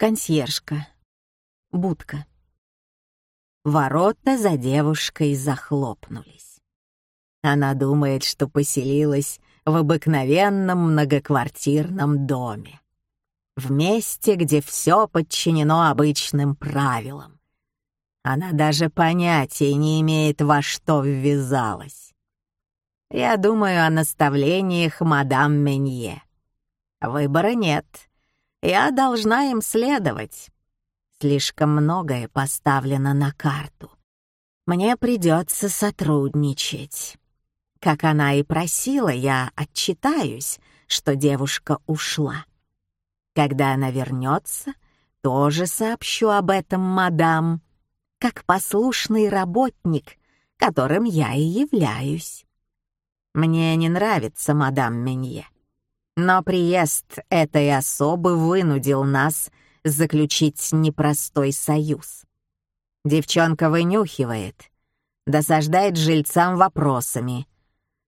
Консьержка. Будка. Ворота за девушкой захлопнулись. Она думает, что поселилась в обыкновенном многоквартирном доме. В месте, где все подчинено обычным правилам. Она даже понятия не имеет, во что ввязалась. Я думаю о наставлениях мадам Менье. Выбора нет. Я должна им следовать. Слишком многое поставлено на карту. Мне придется сотрудничать. Как она и просила, я отчитаюсь, что девушка ушла. Когда она вернется, тоже сообщу об этом мадам, как послушный работник, которым я и являюсь. Мне не нравится мадам Менье, но приезд этой особы вынудил нас заключить непростой союз. Девчонка вынюхивает, досаждает жильцам вопросами,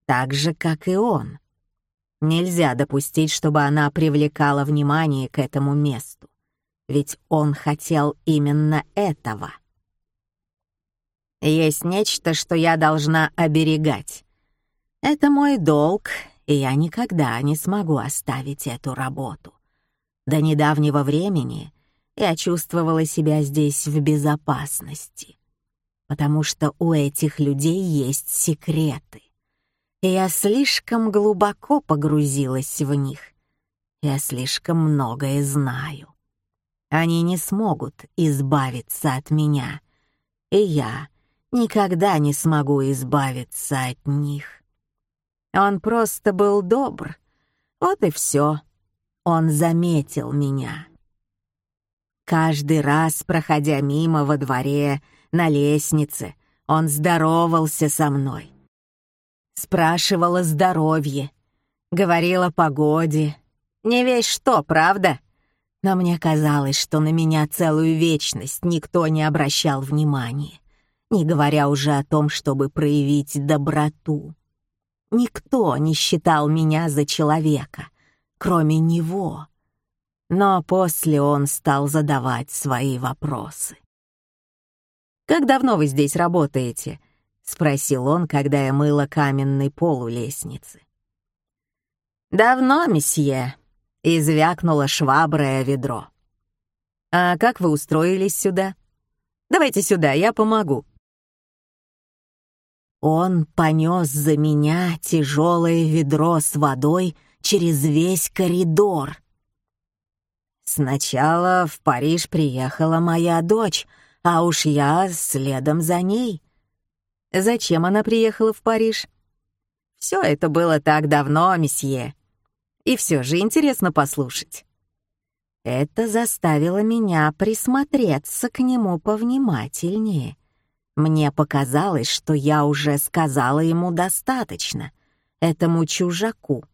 так же, как и он. Нельзя допустить, чтобы она привлекала внимание к этому месту, ведь он хотел именно этого. Есть нечто, что я должна оберегать. Это мой долг, и я никогда не смогу оставить эту работу. До недавнего времени я чувствовала себя здесь в безопасности, потому что у этих людей есть секреты и я слишком глубоко погрузилась в них. Я слишком многое знаю. Они не смогут избавиться от меня, и я никогда не смогу избавиться от них. Он просто был добр, вот и все. Он заметил меня. Каждый раз, проходя мимо во дворе, на лестнице, он здоровался со мной. Спрашивала здоровье, говорила погоде. Не весь что, правда? Но мне казалось, что на меня целую вечность никто не обращал внимания, не говоря уже о том, чтобы проявить доброту. Никто не считал меня за человека, кроме него. Но после он стал задавать свои вопросы. «Как давно вы здесь работаете?» — спросил он, когда я мыла каменный пол у лестницы. «Давно, месье», — извякнула шваброе ведро. «А как вы устроились сюда? Давайте сюда, я помогу». Он понес за меня тяжелое ведро с водой через весь коридор. Сначала в Париж приехала моя дочь, а уж я следом за ней. Зачем она приехала в Париж? Все это было так давно, месье. И все же интересно послушать. Это заставило меня присмотреться к нему повнимательнее. Мне показалось, что я уже сказала ему достаточно, этому чужаку.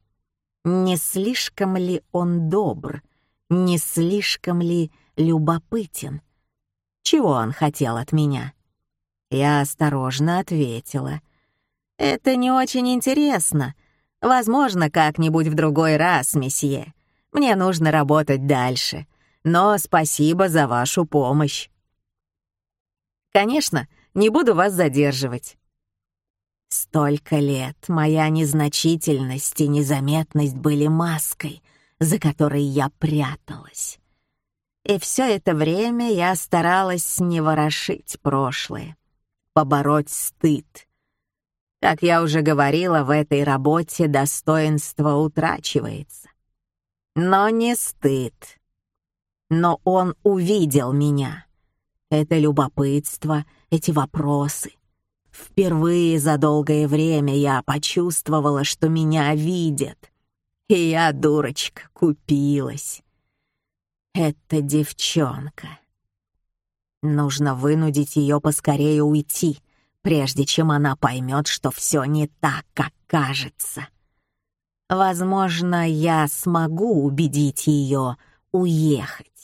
Не слишком ли он добр, не слишком ли любопытен? Чего он хотел от меня? Я осторожно ответила. «Это не очень интересно. Возможно, как-нибудь в другой раз, месье. Мне нужно работать дальше. Но спасибо за вашу помощь». «Конечно, не буду вас задерживать». Столько лет моя незначительность и незаметность были маской, за которой я пряталась. И все это время я старалась не ворошить прошлое побороть стыд. Как я уже говорила, в этой работе достоинство утрачивается. Но не стыд. Но он увидел меня. Это любопытство, эти вопросы. Впервые за долгое время я почувствовала, что меня видят. И я, дурочка, купилась. Это девчонка. Нужно вынудить ее поскорее уйти, прежде чем она поймет, что все не так, как кажется. Возможно, я смогу убедить ее уехать.